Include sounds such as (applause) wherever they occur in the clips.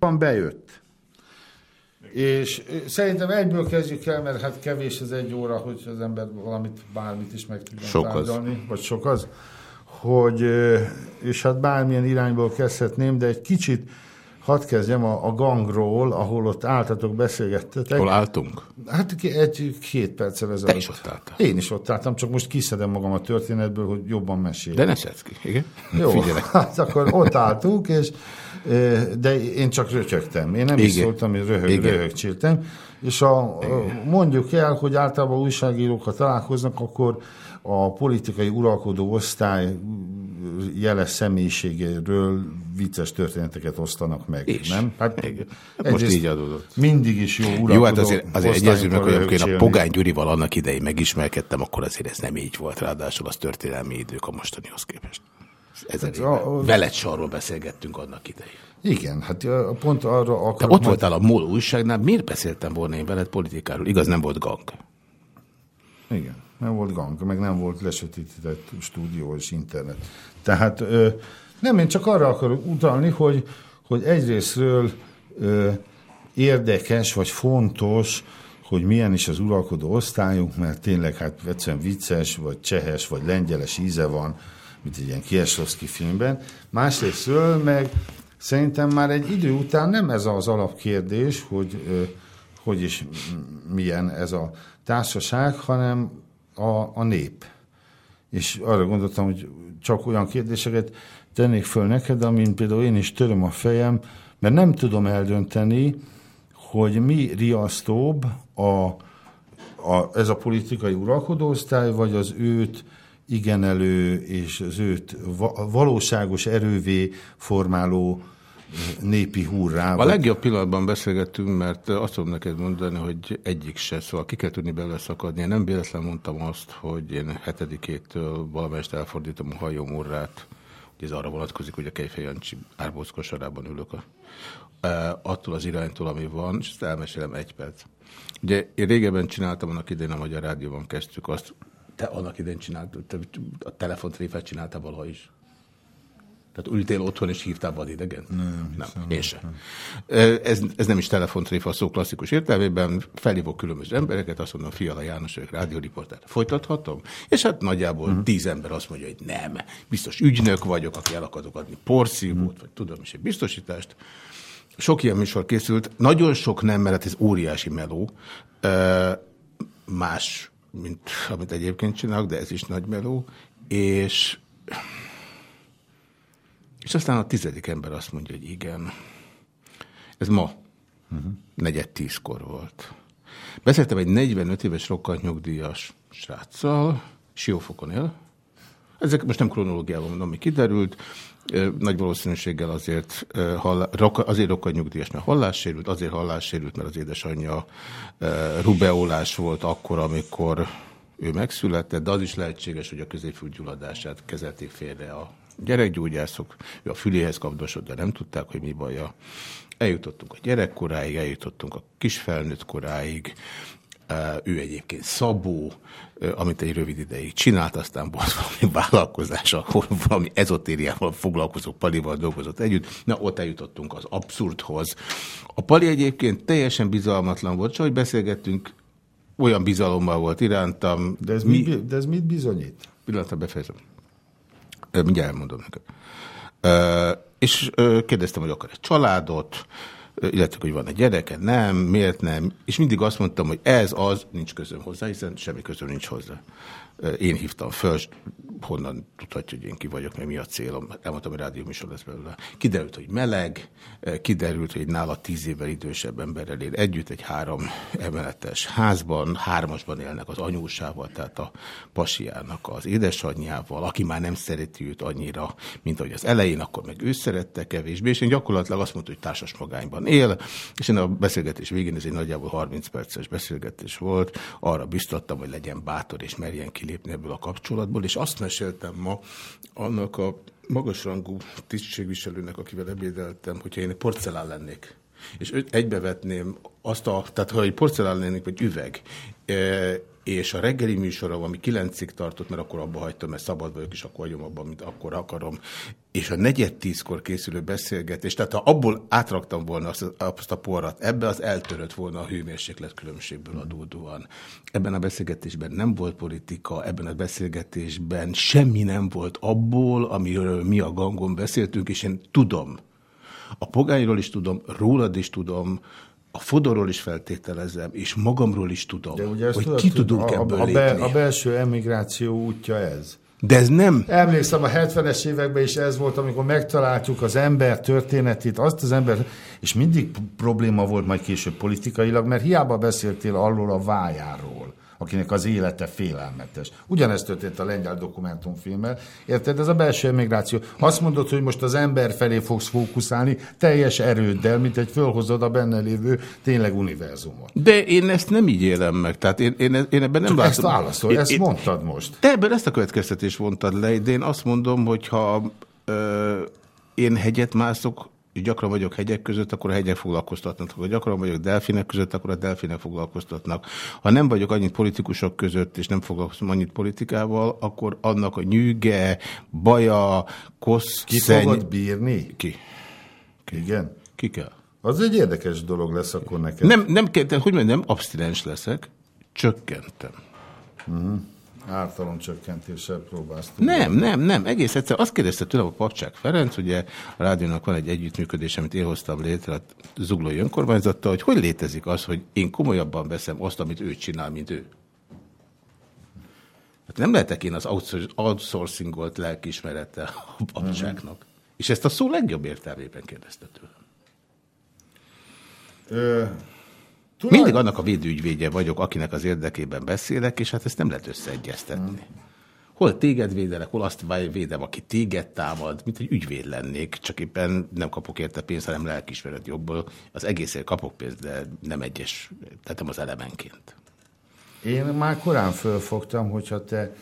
Van bejött. És szerintem egyből kezdjük el, mert hát kevés az egy óra, hogy az ember valamit, bármit is meg tudjon Sok az. tárgyalni, vagy sok az, hogy, és hát bármilyen irányból kezdhetném, de egy kicsit hadd kezdjem a, a gangról, ahol ott álltatok, beszélgettetek. Hol álltunk? Hát egy két perccel ezelőtt. Te is ott álltál. Én is ott álltam, csak most kiszedem magam a történetből, hogy jobban mesélj. De ne szedsz ki, igen? Jó, Figyelek. (laughs) hát akkor ott álltunk, és, de én csak rötyögtem. Én nem is Igen. szóltam, én röhög, Igen. röhögcséltem. És a, mondjuk el, hogy általában újságírók, ha találkoznak, akkor a politikai uralkodó osztály jeles személyiségéről vicces történeteket osztanak meg. És? Nem? Hát Igen. Most egyrészt így adódott. Mindig is jó uralkodó Jó, hát azért, azért egyezünk meg, hogy amikor én a. Pogány Gyurival annak idején megismerkedtem, akkor azért ez nem így volt, ráadásul az történelmi idők a mostanihoz képest. Ezer Hát, a- Veled sorról beszélgettünk annak idején. Igen, hát pont arra akarok... Te ott voltál a MOL újságnál, miért beszéltem volna én veled politikáról? Igaz, nem volt gang. Igen, nem volt gang, meg nem volt lesötétített stúdió és internet. Tehát ö, nem, én csak arra akarok utalni, hogy, hogy egyrésztről ö, érdekes vagy fontos, hogy milyen is az uralkodó osztályunk, mert tényleg hát egyszerűen vicces, vagy csehes, vagy lengyeles íze van, mint egy ilyen Kieslowski filmben. Másrésztről meg szerintem már egy idő után nem ez az alapkérdés, hogy ö, hogy is milyen ez a társaság, hanem a, a nép. És arra gondoltam, hogy csak olyan kérdéseket tennék föl neked, amin például én is töröm a fejem, mert nem tudom eldönteni, hogy mi riasztóbb a, a, ez a politikai uralkodóosztály, vagy az őt igenelő és az őt va, valóságos erővé formáló népi hurrá. A legjobb pillanatban beszélgettünk, mert azt tudom neked mondani, hogy egyik se, szóval ki kell tudni belőle szakadni. Én nem véletlen mondtam azt, hogy én hetedikétől valamelyest elfordítom a hajóm urrát, hogy ez arra vonatkozik, hogy a Kejfej Jancsi árbóc kosarában ülök a, e, attól az iránytól, ami van, és ezt elmesélem egy perc. Ugye én régebben csináltam, annak idején a Magyar Rádióban kezdtük azt, te annak idején csináltad, te a telefontréfát csináltál valaha is. Tehát ültél otthon és hívtál vadidegen? Nem. nem én sem. Ez, ez nem is telefontréfa a szó klasszikus értelmében. Felhívok különböző embereket, azt mondom, Fiala János vagyok, rádióriporter. Folytathatom? És hát nagyjából uh-huh. tíz ember azt mondja, hogy nem. Biztos ügynök vagyok, aki el akarok adni porszívót, uh-huh. vagy tudom is egy biztosítást. Sok ilyen műsor készült. Nagyon sok nem, mert ez óriási meló. Más, mint amit egyébként csinálok, de ez is nagy meló. És és aztán a tizedik ember azt mondja, hogy igen. Ez ma. Negyed tízkor volt. Beszéltem egy 45 éves rokkant nyugdíjas sráccal, Siófokon él. Ezek most nem kronológiában mondom, ami kiderült. Nagy valószínűséggel azért, azért rokkant nyugdíjas, mert hallássérült, azért hallássérült, mert az édesanyja rubeolás volt akkor, amikor ő megszületett, de az is lehetséges, hogy a középfülgyulladását kezelték félre a gyerekgyógyászok, ő a füléhez kapdosott, de nem tudták, hogy mi baja. Eljutottunk a gyerekkoráig, eljutottunk a kisfelnőtt koráig, ő egyébként Szabó, amit egy rövid ideig csinált, aztán volt valami (laughs) vállalkozás, ahol valami ezotériával foglalkozó Palival dolgozott együtt. Na, ott eljutottunk az abszurdhoz. A Pali egyébként teljesen bizalmatlan volt, csak hogy beszélgettünk, olyan bizalommal volt irántam. De ez, mi, mit, de ez mit bizonyít? Pillanatra befejezem. Mindjárt elmondom neked. És kérdeztem, hogy akar egy családot, illetve, hogy van egy gyereke, nem, miért nem, és mindig azt mondtam, hogy ez az, nincs közöm hozzá, hiszen semmi közöm nincs hozzá. Én hívtam föl, honnan tudhatja, hogy én ki vagyok, meg mi a célom. Elmondtam, hogy rádió műsor lesz belőle. Kiderült, hogy meleg, kiderült, hogy nála tíz évvel idősebb emberrel él együtt egy három emeletes házban, hármasban élnek az anyósával, tehát a pasiának az édesanyjával, aki már nem szereti őt annyira, mint ahogy az elején, akkor meg ő szerette kevésbé, és én gyakorlatilag azt mondta, hogy társas magányban él, és én a beszélgetés végén, ez egy nagyjából 30 perces beszélgetés volt, arra biztattam, hogy legyen bátor és merjen kilépni ebből a kapcsolatból, és azt meséltem ma annak a magasrangú tisztségviselőnek, akivel ebédeltem, hogyha én porcelán lennék, és egybevetném azt a, tehát ha egy porcelán lennék, vagy üveg, e, és a reggeli műsorom, ami kilencig tartott, mert akkor abba hagytam, mert szabad vagyok, és akkor hagyom abban, mint akkor akarom, és a negyed tízkor készülő beszélgetés, tehát ha abból átraktam volna azt, azt a porrat, ebbe az eltörött volna a hőmérséklet különbségből adódóan. Ebben a beszélgetésben nem volt politika, ebben a beszélgetésben semmi nem volt abból, amiről mi a gangon beszéltünk, és én tudom, a pogányról is tudom, rólad is tudom, a Fodorról is feltételezem, és magamról is tudom, De ugye hogy tudod, ki tudunk a, ebből a, be, a belső emigráció útja ez. De ez nem... Emlékszem, a 70-es években is ez volt, amikor megtaláltuk az ember történetét, azt az ember, és mindig probléma volt majd később politikailag, mert hiába beszéltél arról a vájáról akinek az élete félelmetes. Ugyanezt történt a lengyel dokumentumfilmmel. Érted? Ez a belső emigráció. Azt mondod, hogy most az ember felé fogsz fókuszálni teljes erőddel, mint egy fölhozod a benne lévő tényleg univerzumot. De én ezt nem így élem meg. Tehát én, én, én ebben nem Csak látom. Ezt válaszol, ezt én, mondtad most. Te ebben ezt a következtetést vontad le, de én azt mondom, hogy ha ö, én hegyet mászok, gyakran vagyok hegyek között, akkor a hegyek foglalkoztatnak. Ha gyakran vagyok delfinek között, akkor a delfinek foglalkoztatnak. Ha nem vagyok annyit politikusok között, és nem foglalkozom annyit politikával, akkor annak a nyűge, baja, kosz, Ki szenny... fogod bírni? Ki? Ki? Igen? Ki kell? Az egy érdekes dolog lesz akkor neked. Nem, nem, kell, hogy mondjam, nem abstinens leszek, csökkentem. Uh mhm. -huh ártalomcsökkentéssel próbálsz. Nem, nem, nem. Egész egyszer azt kérdezte tőlem a Papcsák Ferenc, ugye a rádiónak van egy együttműködés, amit én hoztam létre a Zuglói önkormányzattal, hogy hogy létezik az, hogy én komolyabban veszem azt, amit ő csinál, mint ő. Hát nem lehetek én az outsourcingolt lelkiismerete a Papcsáknak. Uh -huh. És ezt a szó legjobb értelmében kérdezte tőlem. Ö Tulaj... Mindig annak a védőügyvédje vagyok, akinek az érdekében beszélek, és hát ezt nem lehet összeegyeztetni. Hmm. Hol téged védelek, hol azt védem, aki téged támad, mint egy ügyvéd lennék, csak éppen nem kapok érte pénzt, hanem lelkismeret jobból. Az egészért kapok pénzt, de nem egyes, tehát nem az elemenként. Én már korán fölfogtam, hogyha te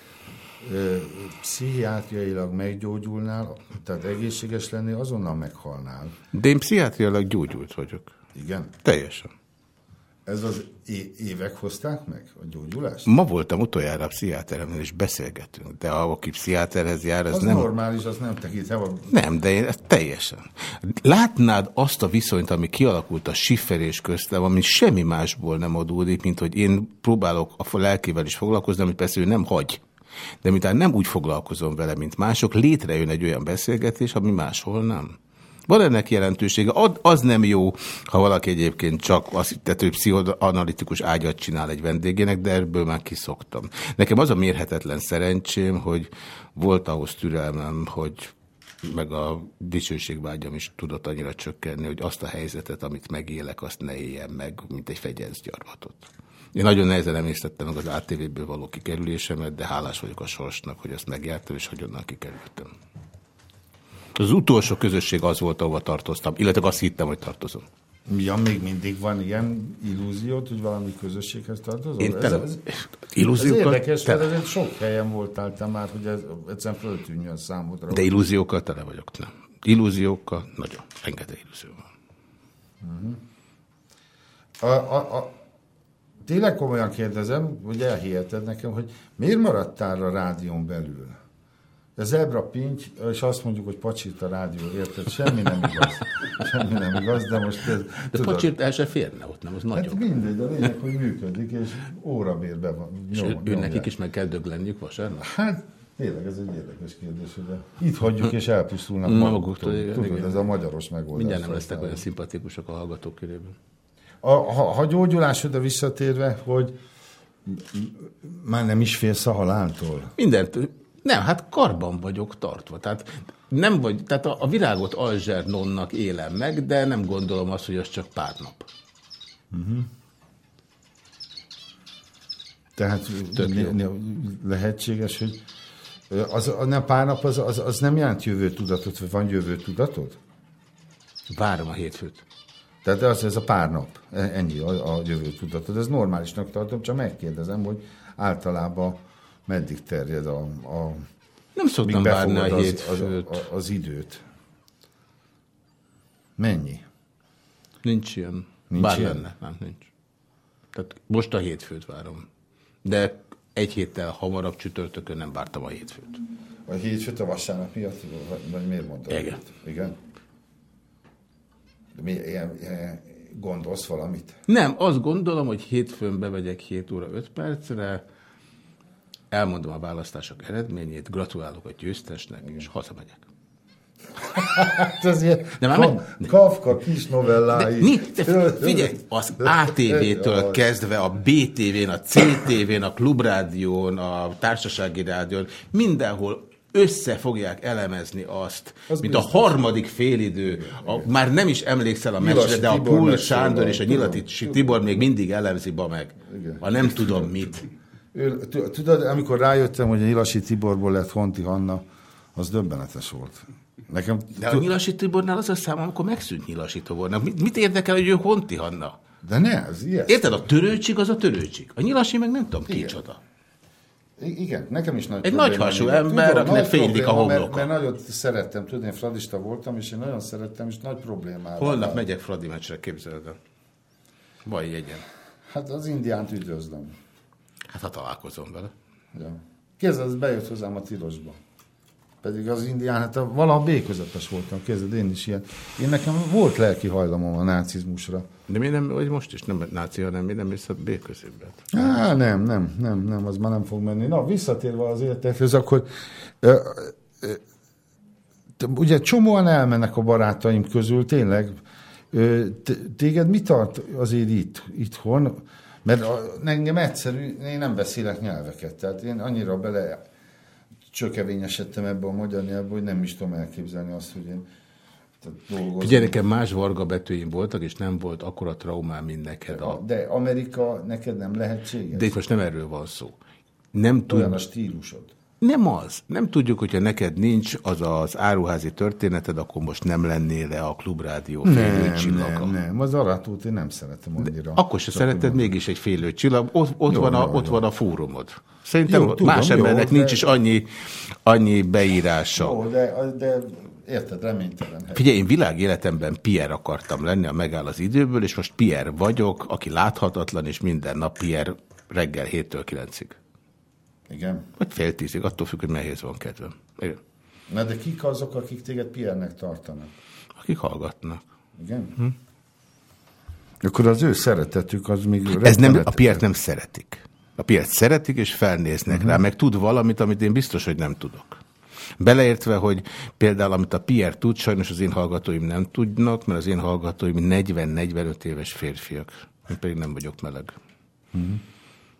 ö, pszichiátriailag meggyógyulnál, tehát egészséges lennél, azonnal meghalnál. De én pszichiátriailag gyógyult vagyok. Igen? Teljesen. Ez az évek hozták meg a gyógyulást? Ma voltam utoljára a pszichiáteremnél, és beszélgetünk. De aki pszichiáterhez jár, ez az nem... normális, az nem tekint. Nem, de én teljesen. Látnád azt a viszonyt, ami kialakult a sifferés köztem, ami semmi másból nem adódik, mint hogy én próbálok a lelkével is foglalkozni, amit persze ő nem hagy. De miután nem úgy foglalkozom vele, mint mások, létrejön egy olyan beszélgetés, ami máshol nem. Van ennek jelentősége. Az nem jó, ha valaki egyébként csak azt hitt, hogy pszichoanalitikus ágyat csinál egy vendégének, de ebből már kiszoktam. Nekem az a mérhetetlen szerencsém, hogy volt ahhoz türelmem, hogy meg a dicsőségvágyam is tudott annyira csökkenni, hogy azt a helyzetet, amit megélek, azt ne éljem meg, mint egy fegyezgyarmatot. Én nagyon nehezen emésztettem meg az ATV-ből való kikerülésemet, de hálás vagyok a sorsnak, hogy ezt megjártam, és hogy onnan kikerültem. Az utolsó közösség az volt, ahova tartoztam, illetve azt hittem, hogy tartozom. Ja, még mindig van ilyen illúziót, hogy valami közösséghez tartozol? Én ez, ez, illúziókat, ez érdekes, tele. mert sok helyen voltál te már, hogy ez egyszerűen föltűnjön számodra. De illúziókkal tele vagyok, nem. Illúziókkal nagyon, rengeteg illúzió van. Uh mhm. -huh. a, a, a, tényleg komolyan kérdezem, hogy elhiheted nekem, hogy miért maradtál a rádión belül? De zebra pinty, és azt mondjuk, hogy pacsirt a rádió, érted? Semmi nem igaz. Semmi nem igaz, de most ez... De tudod, pacsirt el se férne ott, nem? Az hát nagyobb. mindegy, de lényeg, hogy működik, és órabérben van. És nyom, ő, nekik is meg kell döglenniük vasárnap? Hát, tényleg ez egy érdekes kérdés, hogy itt hagyjuk, és elpusztulnak maguktól. Tudod, igen. ez a magyaros megoldás. Mindjárt nem lesznek olyan szimpatikusok a hallgatók körében. A, ha, ha gyógyulásodra visszatérve, hogy már nem is félsz a haláltól? Mindent, nem, hát karban vagyok tartva. Tehát, nem vagy, tehát a, a virágot Alzsernonnak élem meg, de nem gondolom azt, hogy az csak pár nap. Uh mhm. -huh. Tehát lehetséges, hogy az, a nem pár nap az, az, az nem jelent jövő tudatot, vagy van jövő tudatod? Várom a hétfőt. Tehát az, ez a pár nap, e, ennyi a, a jövő tudatod. Ez normálisnak tartom, csak megkérdezem, hogy általában meddig terjed a... a nem szoktam várni a hétfőt. Az, az, az időt. Mennyi? Nincs ilyen. Nincs Bár ilyen? lenne, nem, nincs. Tehát most a hétfőt várom. De egy héttel hamarabb csütörtökön nem vártam a hétfőt. A hétfőt a vasárnap miatt, vagy miért mondtad? Igen. Igen? De mi, ilyen, ilyen, gondolsz valamit? Nem, azt gondolom, hogy hétfőn bevegyek 7 óra 5 percre, elmondom a választások eredményét, gratulálok a győztesnek, és hazamegyek. Hát ez ilyen De már Ka- Kafka kis novellái. De, mi, de figyelj, az ATV-től kezdve a BTV-n, a CTV-n, a Klubrádión, a Társasági Rádión, mindenhol össze fogják elemezni azt, Az mint a biztos. harmadik félidő, a, már nem is emlékszel a meccsre, de a Pul Sándor és a Nyilati. Tibor még mindig elemzi ba meg. Igen. A nem tudom mit. Ő, tudod, amikor rájöttem, hogy a Nyilasi Tiborból lett Honti Hanna, az döbbenetes volt. Nekem, De a Nyilasi Tibornál az a szám, amikor megszűnt Nyilasi Tibornál. Mit, mit érdekel, hogy ő Honti Hanna? de ne, ez ilyen. Érted? A törőcsik az a törőcsik. A Nyilasi meg nem tudom kicsoda. I- Igen, nekem is nagy Egy nagy hasú ember, akinek fénylik a probléma, mert, homloka. mert nagyon szerettem, tudni, én fradista voltam, és én nagyon szerettem, és nagy problémával. Holnap megyek Fradi meccsre, képzeld el. Van jegyen. Hát az indiánt üdvözlöm. Hát ha találkozom vele. Ja. Kézzel, ez bejött hozzám a tilosba. Pedig az indián, hát a, valaha B közepes voltam, kézzel, én is ilyen. Én nekem volt lelki hajlamom a nácizmusra. De mi nem, vagy most is nem náci, hanem mi nem vissza B középbe. Á, nem, nem, nem, nem, az már nem fog menni. Na, visszatérve az életekhez, akkor ö, ö, ugye csomóan elmennek a barátaim közül, tényleg. Ö, Téged mi tart azért itt, itthon? Mert a, engem egyszerű, én nem beszélek nyelveket, tehát én annyira bele csökevényesedtem ebbe a magyar nyelvbe, hogy nem is tudom elképzelni azt, hogy én. Figyelj, nekem más varga betűim voltak, és nem volt akkora traumám, mint neked. A... De Amerika neked nem lehetséges? De itt most nem erről van szó. Nem, tud... Olyan a stílusod. Nem az. Nem tudjuk, hogyha neked nincs az az áruházi történeted, akkor most nem lennél le a klubrádió Nem, csillaga. nem, nem. Az Aratót én nem szeretem annyira. Akkor se szereted tudom. mégis egy félő csillag, ott, ott, Jó, van, a, jó, ott jó. van a fórumod. Szerintem Jó, tudom, más jó, embernek de- nincs is annyi, annyi beírása. Jó, de, de érted, reménytelen hely. Figyelj, én világéletemben Pierre akartam lenni, a megáll az időből, és most Pierre vagyok, aki láthatatlan, és minden nap Pierre reggel 7-től 9-ig. Igen. Vagy fél tízig, attól függ, hogy nehéz van kedvem. Igen. Na de kik azok, akik téged Pierre-nek tartanak? Akik hallgatnak. Igen? Hm. Akkor az ő szeretetük az még... Ez nem, a Pierre nem szeretik. A Pierre szeretik, és felnéznek uh-huh. rá, meg tud valamit, amit én biztos, hogy nem tudok. Beleértve, hogy például amit a Pierre tud, sajnos az én hallgatóim nem tudnak, mert az én hallgatóim 40-45 éves férfiak. Én pedig nem vagyok meleg. Uh-huh.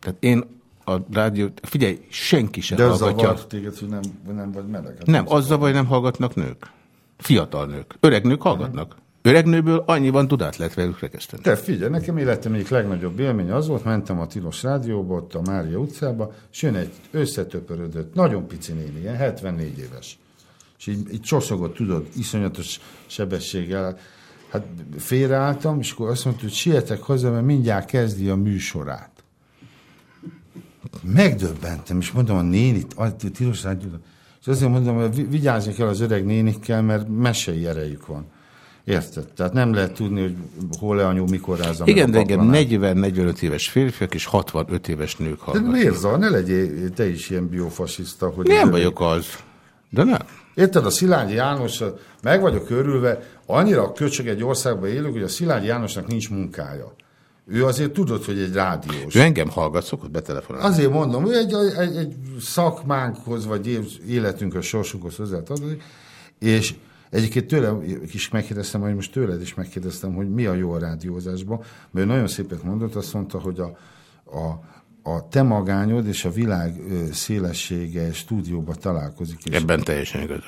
Tehát én a rádió, figyelj, senki sem De az hallgatja. zavar téged, hogy nem, nem vagy meleg. Hát Nem, az zavar, hogy nem hallgatnak nők. Fiatal nők. Öreg nők hallgatnak. Öreg nőből annyi van tudát lehet velük rekeszteni. Te figyelj, nekem életem egyik legnagyobb élmény az volt, mentem a Tilos Rádióba, ott a Mária utcába, és jön egy összetöpörödött, nagyon pici néni, ilyen 74 éves. És így, így csoszogott, tudod, iszonyatos sebességgel. Hát félreálltam, és akkor azt mondta, hogy sietek haza, mert mindjárt kezdi a műsorát. Megdöbbentem, és mondom, a nénit, a Tilos Rádióba, és azért mondom, hogy vi- vigyázni kell az öreg nénikkel, mert mesei erejük van. Érted? Tehát nem lehet tudni, hogy hol-e anyu, mikor rázza Igen, de engem paplanát. 40-45 éves férfiak és 65 éves nők De hallgatnak. miért zavar? Ne legyél te is ilyen biofasiszta. Hogy Nem vagyok az. De nem. Érted, a Szilágyi János, meg vagyok örülve, annyira köcsög egy országban élők, hogy a Szilágyi Jánosnak nincs munkája. Ő azért tudod, hogy egy rádiós. Ő engem hallgat, szokott betelefonálni. Azért mondom, ő egy, egy, egy szakmánkhoz, vagy életünkhöz, sorsunkhoz hozzátartozik, és egyébként tőlem is megkérdeztem, hogy most tőled is megkérdeztem, hogy mi a jó a rádiózásban, mert ő nagyon szépet mondott, azt mondta, hogy a, a, a te magányod és a világ szélessége stúdióba találkozik. És Ebben teljesen igaz.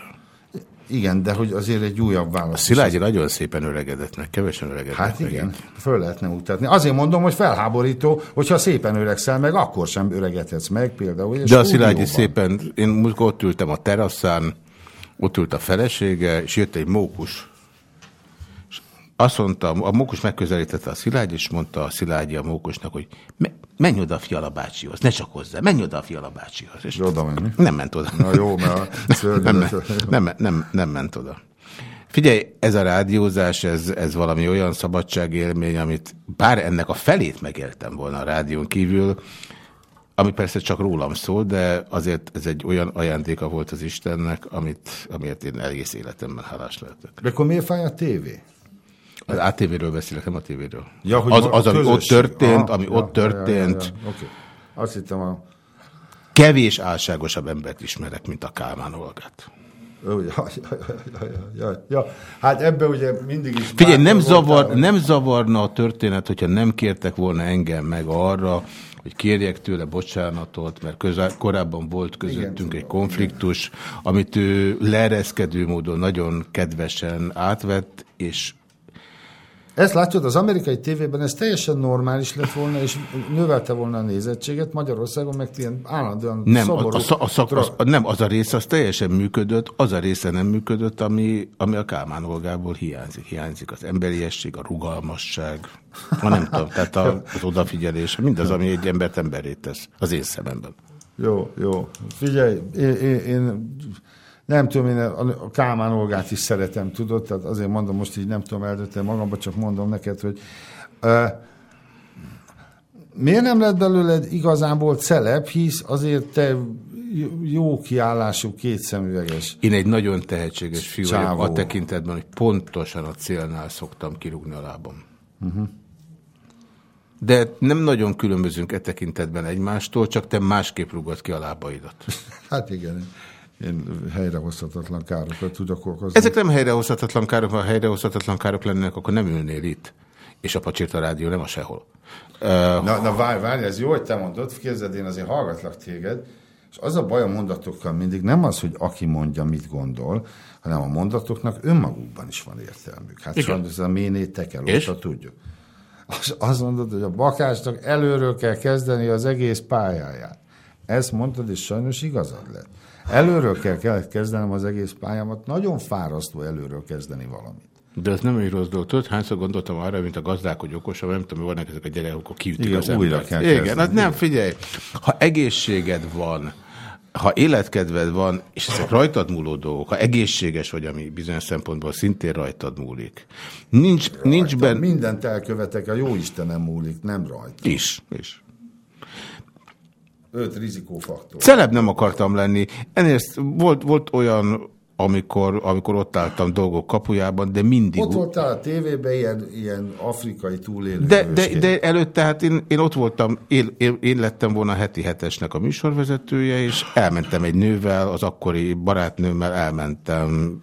Igen, de hogy azért egy újabb válasz. Szilágyi nagyon szépen öregedett meg, kevesen öregedett Hát meg. igen, föl lehetne mutatni. Azért mondom, hogy felháborító, hogyha szépen öregszel meg, akkor sem öregedhetsz meg például. De a Szilágyi szépen, én múltkor ott ültem a teraszán, ott ült a felesége, és jött egy mókus. És azt mondta, a mókus megközelítette a Szilágyi, és mondta a Szilágyi a mókusnak, hogy me, menj oda a Fiala bácsihoz, ne csak hozzá, menj oda a Fiala bácsihoz. És oda menni. nem ment oda. Na jó, mert nem, (laughs) szörnyűlet- nem, nem, nem ment oda. Figyelj, ez a rádiózás, ez, ez valami olyan szabadságélmény, amit bár ennek a felét megéltem volna a rádión kívül, ami persze csak rólam szól, de azért ez egy olyan ajándéka volt az Istennek, amit, amiért én egész életemben hálás lehetek. De akkor miért fáj a tévé? Az ATV-ről beszélek, nem a tévéről. Ja, hogy az, az, ami ott történt, Aha, ami ja, ott ja, ja, történt, ja, ja. Oké. Azt hittem a... kevés álságosabb embert ismerek, mint a Kálmán Olgát. Ja, ja, ja, ja, ja. Hát ebbe ugye mindig is... Figyelj, nem, zavar, nem zavarna a történet, hogyha nem kértek volna engem meg arra, hogy kérjek tőle bocsánatot, mert közel, korábban volt közöttünk tudom, egy konfliktus, amit ő leereszkedő módon nagyon kedvesen átvett, és Ezt látod, az amerikai tévében ez teljesen normális lett volna, és növelte volna a nézettséget, Magyarországon meg ilyen állandóan nem, szomorú... a, a, szak, az, nem, az a rész az teljesen működött, az a része nem működött, ami, ami a Kálmán Olgából hiányzik. Hiányzik az emberiesség, a rugalmasság, a nem tudom, tehát a, az odafigyelés, mindaz, ami egy embert emberét tesz, az én szememben. Jó, jó. Figyelj, én, én, én nem tudom, én a Kálmán Olgát is szeretem, tudod, tehát azért mondom, most így nem tudom eldönteni magamba, csak mondom neked, hogy uh, miért nem lett belőled igazából celeb, hisz azért te jó kiállású, kétszemüveges. Én egy nagyon tehetséges fiú vagyok Csávó. a tekintetben, hogy pontosan a célnál szoktam kirúgni a lábam. Uh-huh. De nem nagyon különbözünk e tekintetben egymástól, csak te másképp rúgod ki a lábaidat. (laughs) Hát igen, én helyrehozhatatlan károkat tudok okozni. Ezek nem helyrehozhatatlan károk, ha helyrehozhatatlan károk lennének, akkor nem ülnél itt. És a Pacsirta Rádió nem a sehol. Uh, Na, na várj, várj, ez jó, hogy te mondod, képzeld, én azért hallgatlak téged, és az a baj a mondatokkal mindig nem az, hogy aki mondja, mit gondol, hanem a mondatoknak önmagukban is van értelmük. Hát Igen. sajnos ez a méné tekel, És? óta tudjuk. Az, azt mondod, hogy a bakásnak előről kell kezdeni az egész pályáját. Ezt mondtad, és sajnos igazad lett. Előről kell, kell kezdenem az egész pályámat. Nagyon fárasztó előről kezdeni valamit. de ez nem egy rossz dolog. Tudod, hányszor gondoltam arra, mint a gazdák, hogy okosabb, nem tudom, vannak ezek a gyerekek, akkor kiütik Igen, az újra embert. kell Igen, hát nem, figyelj, ha egészséged van, ha életkedved van, és ezek rajtad múló dolgok, ha egészséges vagy, ami bizonyos szempontból szintén rajtad múlik, nincs, nincs benne... Mindent elkövetek, a jó Istenem múlik, nem rajta. Is, is. Öt rizikófaktor. Celeb nem akartam lenni. Ennél volt, volt olyan, amikor, amikor ott álltam dolgok kapujában, de mindig... Ott voltál a tévében ilyen, ilyen afrikai túlélő De, de, de előtte, hát én, én ott voltam, én, én, én lettem volna a heti hetesnek a műsorvezetője, és elmentem egy nővel, az akkori barátnőmmel elmentem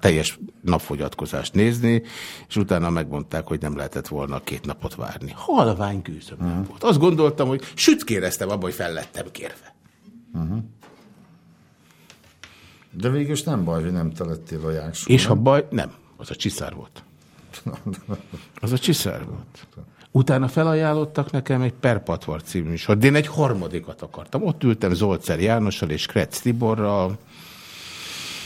teljes napfogyatkozást nézni, és utána megmondták, hogy nem lehetett volna két napot várni. Halvány gőzöm Mhm. uh-huh. volt. Azt gondoltam, hogy süt kéreztem abba, hogy fel lettem kérve. De végül is nem baj, hogy nem te lettél a jáksó. És ha baj, nem, az a csiszár volt. Az a csiszár volt. Utána felajánlottak nekem egy Perpatvar című műsor, de én egy harmadikat akartam. Ott ültem Zolcer Jánossal és Kretz Tiborral.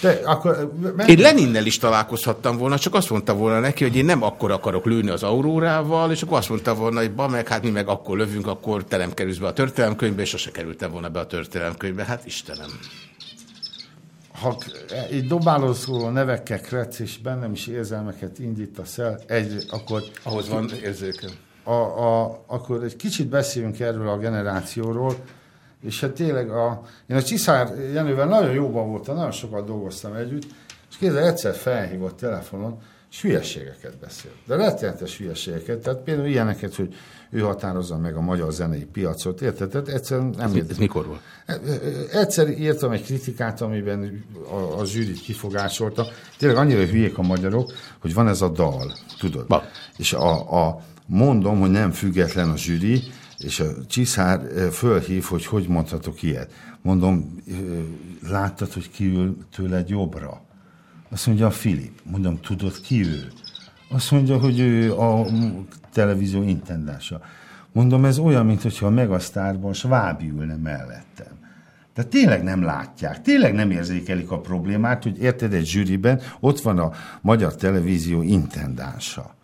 Te, akkor, Én Leninnel is találkozhattam volna, csak azt mondta volna neki, hogy én nem akkor akarok lőni az aurórával, és akkor azt mondta volna, hogy ba meg, hát mi meg akkor lövünk, akkor te nem kerülsz be a történelemkönyvbe, és sose kerültem volna be a történelemkönyvbe. Hát Istenem. ha így dobáló szóló nevekkel kretsz, és bennem is érzelmeket indítasz el, egy, akkor, Ahhoz van érzékem. a, a, akkor egy kicsit beszéljünk erről a generációról, és hát tényleg a, én a Csiszár Jenővel nagyon jóban voltam, nagyon sokat dolgoztam együtt, és kézzel egyszer felhívott telefonon, és hülyeségeket beszélt. De rettenetes hülyeségeket, tehát például ilyeneket, hogy ő határozza meg a magyar zenei piacot, érted? Tehát egyszerűen nem Ez, ez mikor volt? Egyszer írtam egy kritikát, amiben a, a zsűrit kifogásolta. Tényleg annyira hülyék a magyarok, hogy van ez a dal, tudod? Van. És a, a, mondom, hogy nem független a zsűri, és a Csiszár fölhív, hogy hogy mondhatok ilyet. Mondom, láttad, hogy ki ül tőled jobbra? Azt mondja, a Filip. Mondom, tudod, ki ő? Azt mondja, hogy ő a televízió intendása. Mondom, ez olyan, mintha a Megasztárban Svábi ülne mellettem. De tényleg nem látják, tényleg nem érzékelik a problémát, hogy érted, egy zsűriben ott van a magyar televízió intendása.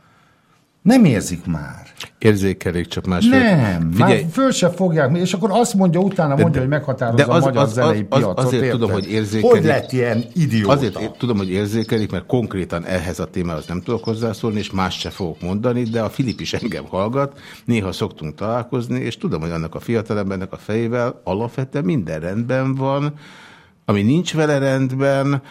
Nem érzik már. Érzékelik, csak más. Nem, Figyelj, már föl se fogják, és akkor azt mondja, utána mondja, de, hogy meghatározza de az, a magyar az, zenei az, piacot. Azért érted? tudom, hogy érzékelik. Hogy lett ilyen idióta? Azért tudom, hogy érzékelik, mert konkrétan ehhez a témához nem tudok hozzászólni, és más se fogok mondani, de a Filip is engem hallgat, néha szoktunk találkozni, és tudom, hogy annak a fiatalembernek a fejével alapvetően minden rendben van, ami nincs vele rendben,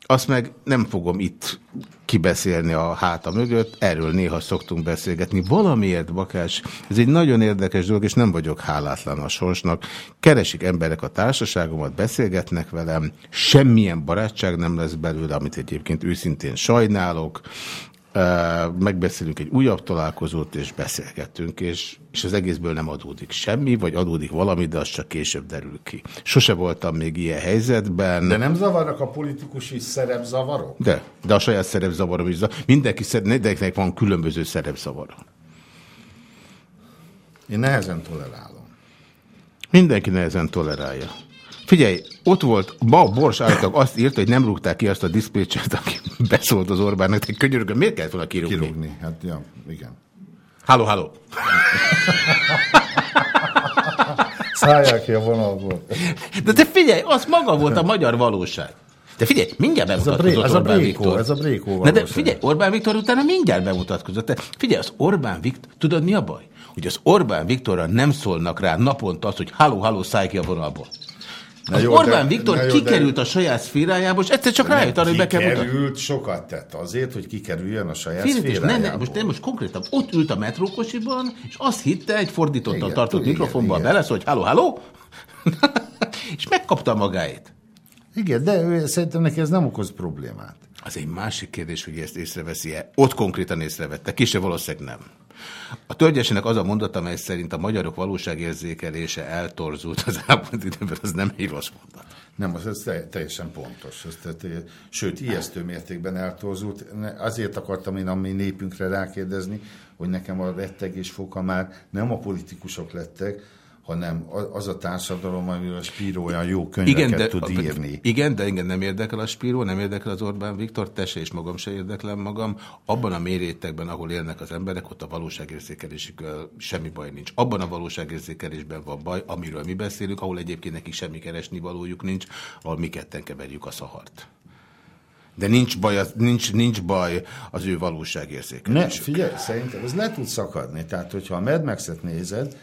azt meg nem fogom itt kibeszélni a háta mögött, erről néha szoktunk beszélgetni. Valamiért, Bakás, ez egy nagyon érdekes dolog, és nem vagyok hálátlan a sorsnak. Keresik emberek a társaságomat, beszélgetnek velem, semmilyen barátság nem lesz belőle, amit egyébként őszintén sajnálok, megbeszélünk egy újabb találkozót, és beszélgetünk, és, és az egészből nem adódik semmi, vagy adódik valami, de az csak később derül ki. Sose voltam még ilyen helyzetben. De nem zavarnak a politikusi szerepzavarok? De, de a saját szerepzavarom is. Mindenki, mindenkinek van különböző szerepzavara. Én nehezen tolerálom. Mindenki nehezen tolerálja. Figyelj, ott volt, ma Bors állítólag azt írta, hogy nem rúgták ki azt a diszpécset, aki beszólt az Orbánnak. Te könyörgöm, miért kellett volna kirúgni? Kirúgni, hát ja, igen. Halló, halló. Szállják ki a vonalból. De te figyelj, az maga volt a magyar valóság. De figyelj, mindjárt bemutatkozott ez a Orbán Bréko, Viktor. Ez a Bréko Na de figyelj, Orbán Viktor utána mindjárt bemutatkozott. De figyelj, az Orbán Viktor, tudod mi a baj? Hogy az Orbán Viktorra nem szólnak rá naponta azt, hogy halló, halló, szállj ki a vonalból. Az jó, Orbán de, Viktor jó, kikerült de, a saját szférájából, és egyszer csak rájött arra, hogy be kell mutatni. Kikerült, sokat tett azért, hogy kikerüljön a saját Félét, szférájából. Nem, nem, most, nem, most konkrétan ott ült a metrókosiban, és azt hitte, egy fordítottan tartott igen, mikrofonban belesz, hogy halló, halló, (laughs) és megkapta magáét. Igen, de ő, szerintem neki ez nem okoz problémát. Az egy másik kérdés, hogy ezt észreveszi-e. Ott konkrétan észrevette, kisebb valószínűleg nem. A tölgyesének az a mondata, amely szerint a magyarok valóságérzékelése eltorzult az elmúlt időben, az nem rossz mondat. Nem, az ez teljesen pontos. Ez tehát, sőt, ijesztő mértékben eltorzult. Azért akartam én a mi népünkre rákérdezni, hogy nekem a rettegés foka már nem a politikusok lettek, hanem az a társadalom, amiről a Spíró olyan jó könyveket igen, de, tud írni. Igen, de engem nem érdekel a Spíró, nem érdekel az Orbán Viktor, te se és magam se érdeklem magam. Abban a mérétekben, ahol élnek az emberek, ott a valóságérzékelésükkel semmi baj nincs. Abban a valóságérzékelésben van baj, amiről mi beszélünk, ahol egyébként nekik semmi keresni valójuk nincs, ahol mi ketten keverjük a szahart. De nincs baj, nincs, nincs baj az ő valóságérzékelésük. Ne, figyelj, szerintem ez le tud szakadni. Tehát, hogyha a Mad nézed,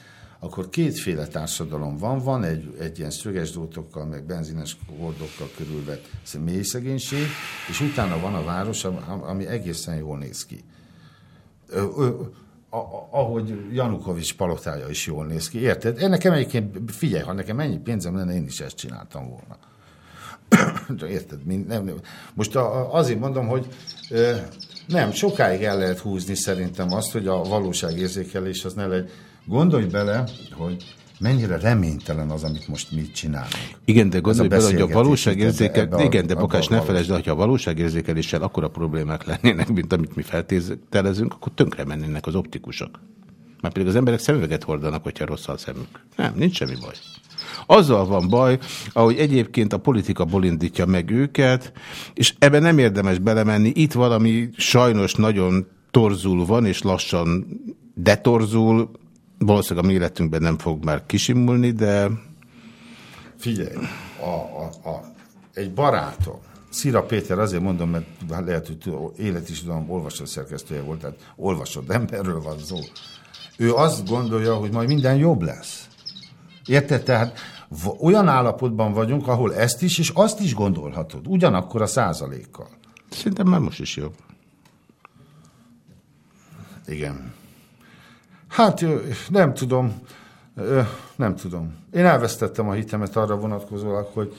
akkor kétféle társadalom van. Van egy, egy ilyen szögesdótokkal, meg benzines hordokkal körülvett mély szegénység, és utána van a város, ami egészen jól néz ki. Ö, ö, ahogy Janukovics palotája is jól néz ki. Érted? Én nekem egyébként, figyelj, ha nekem ennyi pénzem lenne, én is ezt csináltam volna. (coughs) Érted? Nem, nem. Most azért mondom, hogy nem, sokáig el lehet húzni szerintem azt, hogy a valóságérzékelés az ne legyen Gondolj bele, hogy mennyire reménytelen az, amit most mi csinálunk. Igen, de gondolj bele, hogy a valóságérzékel... Igen, de Bakás, ne felejtsd el, hogyha a valóságérzékeléssel akkora problémák lennének, mint amit mi feltételezünk, akkor tönkre mennének az optikusok. Már pedig az emberek szemüveget hordanak, hogyha rossz a szemük. Nem, nincs semmi baj. Azzal van baj, ahogy egyébként a politika bolindítja meg őket, és ebben nem érdemes belemenni. Itt valami sajnos nagyon torzul van, és lassan detorzul, valószínűleg a mi életünkben nem fog már kisimulni, de... Figyelj, a, a, a, egy barátom, Szira Péter, azért mondom, mert lehet, hogy élet is tudom, olvasott szerkesztője volt, tehát olvasott emberről van szó. Ő azt gondolja, hogy majd minden jobb lesz. Érted? Tehát olyan állapotban vagyunk, ahol ezt is és azt is gondolhatod, ugyanakkor a százalékkal. Szerintem már most is jobb. Igen. Hát nem tudom, nem tudom. Én elvesztettem a hitemet arra vonatkozólag, hogy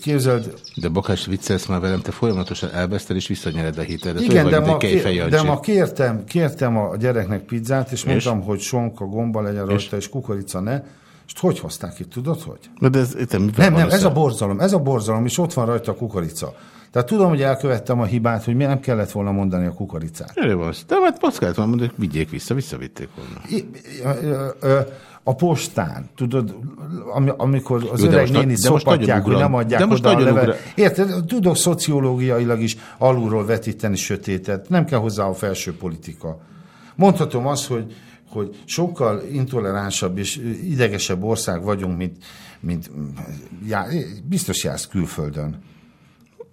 képzeld... De Bakás viccelsz már velem, te folyamatosan elveszted és visszanyered a hitedet. Igen, de ma, kér, de ma kértem, kértem a gyereknek pizzát, és, és? mondtam, hogy sonka, gomba legyen rajta, és, és kukorica ne. És hogy hozták itt, tudod, hogy? De ez, nem, nem, ez a borzalom, ez a borzalom, és ott van rajta a kukorica. Tehát tudom, hogy elkövettem a hibát, hogy mi nem kellett volna mondani a kukoricát. Erre van. De hát azt kellett volna mondani, hogy vigyék vissza, visszavitték volna. A postán, tudod, amikor az Jó, öreg néni szopatják, hogy nem adják de most oda a level. Érted? Tudok szociológiailag is alulról vetíteni sötétet. Nem kell hozzá a felső politika. Mondhatom azt, hogy, hogy sokkal intoleránsabb és idegesebb ország vagyunk, mint, mint já, biztos jársz külföldön.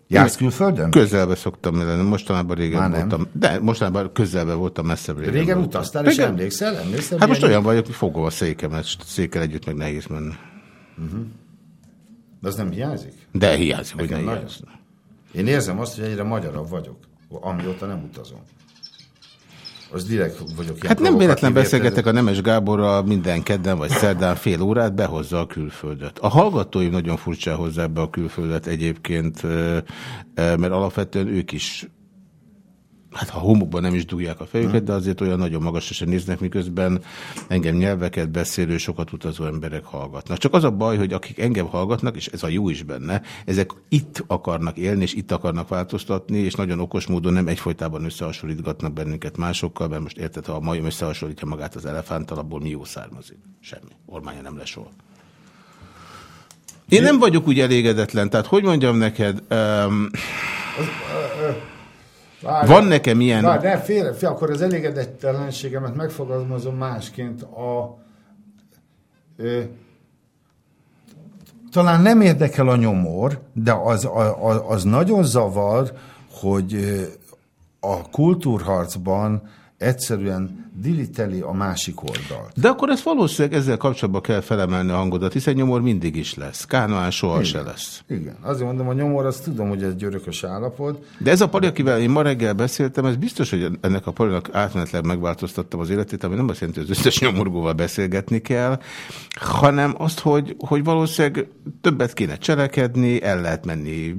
Jársz külföldön? Közelbe szoktam lenni, mostanában régen Már voltam. Nem. De mostanában közelbe voltam, messzebb régen Régen voltam. utaztál, és emlékszel? emlékszel hát most olyan vagyok, hogy fogom a székemet, székkel együtt meg nehéz menni. Uh-huh. De az nem hiányzik? De hiányzik, hogy ne hiányzik. Én érzem azt, hogy egyre magyarabb vagyok, amióta nem utazom az direkt vagyok. Hát nem véletlen beszélgetek a Nemes Gáborral minden kedden vagy szerdán fél órát, behozza a külföldet. A hallgatóim nagyon furcsa hozzá ebbe a külföldet egyébként, mert alapvetően ők is hát ha homokban nem is dugják a fejüket, de azért olyan nagyon magasra néznek, miközben engem nyelveket beszélő, sokat utazó emberek hallgatnak. Csak az a baj, hogy akik engem hallgatnak, és ez a jó is benne, ezek itt akarnak élni, és itt akarnak változtatni, és nagyon okos módon nem egyfolytában összehasonlítgatnak bennünket másokkal, mert most érted, ha a majom összehasonlítja magát az elefánttal, abból mi jó származik? Semmi. Ormánya nem lesol. Én nem vagyok úgy elégedetlen, tehát hogy mondjam neked... Um... Várj, Van nekem ilyen... Várj, ne, fél, fél, akkor az elégedetlenségemet megfogalmazom másként. A, ö, talán nem érdekel a nyomor, de az, az, az nagyon zavar, hogy a kultúrharcban egyszerűen diliteli a másik oldalt. De akkor ezt valószínűleg ezzel kapcsolatban kell felemelni a hangodat, hiszen nyomor mindig is lesz. Kánoán soha Igen. se lesz. Igen, azért mondom, a nyomor, azt tudom, hogy egy györökös állapot. De ez a pali, akivel én ma reggel beszéltem, ez biztos, hogy ennek a palinak átmenetleg megváltoztattam az életét, ami nem azt jelenti, hogy az összes nyomorgóval beszélgetni kell, hanem azt, hogy, hogy valószínűleg többet kéne cselekedni, el lehet menni